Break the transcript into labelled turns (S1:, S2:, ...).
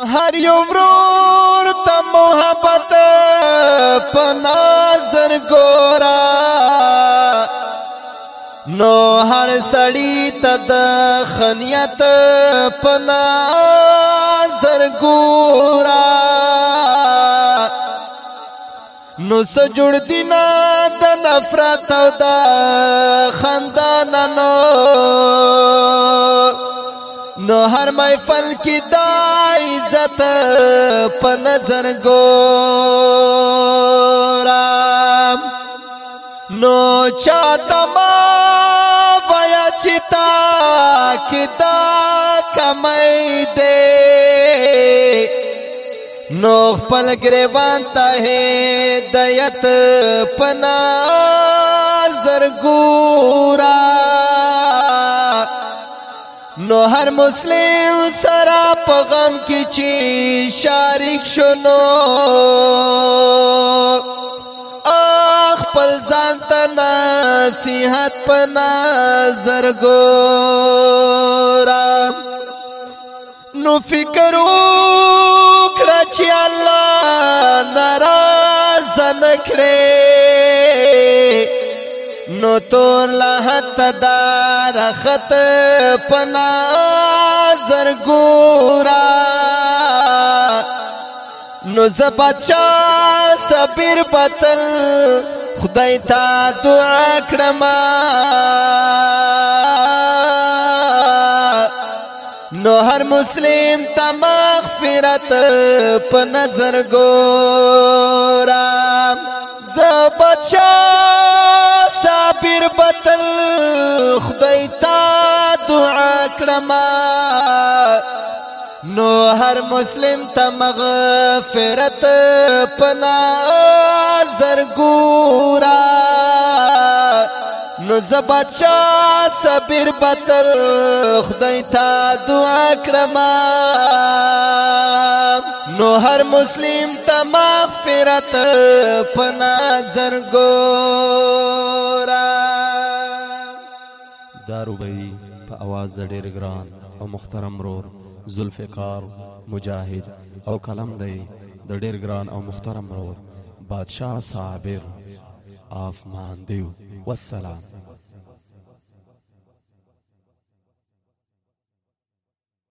S1: هر یو ورور ته محبت په نظر ګورا نو هر سړی ته د خنیت په نظر ګورا نو سجړ دینا د نفرت او د خندانانو نو هر محفل کې په نظر ګورا نو چا تما ویا چتا کدا کمای دے نو خپل گریوان ته دیت پنا زر ګورا نو هر مسلم سره په غم کې چې شریک شونو خپل ځان ته نصیحت په نظر ګورم نو فکر وکړم نو تور لحت دار خط پنا زر ګورا نو زبچا صبر بتل خدای تا دعا کړم نو هر مسلم ته مغفرت په نظر ګورا زبچا علما نو هر مسلم ته مغفرت پنا زر ګورا نو زبچا صبر بتل خدای ته دعا کړم نو هر مسلم ته مغفرت پنا زر ګورا داروبئی په اواز د ډېر ګران او محترم رور ذوالفقار مجاهد او قلم دی د ډېر ګران او محترم رور بادشاه صابر آف مان دیو والسلام